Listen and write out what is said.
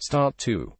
Start 2